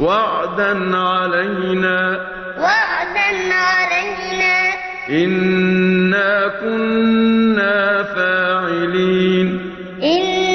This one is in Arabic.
وعدا علينا. وعدا علينا. إنا كنا فاعلين. إنا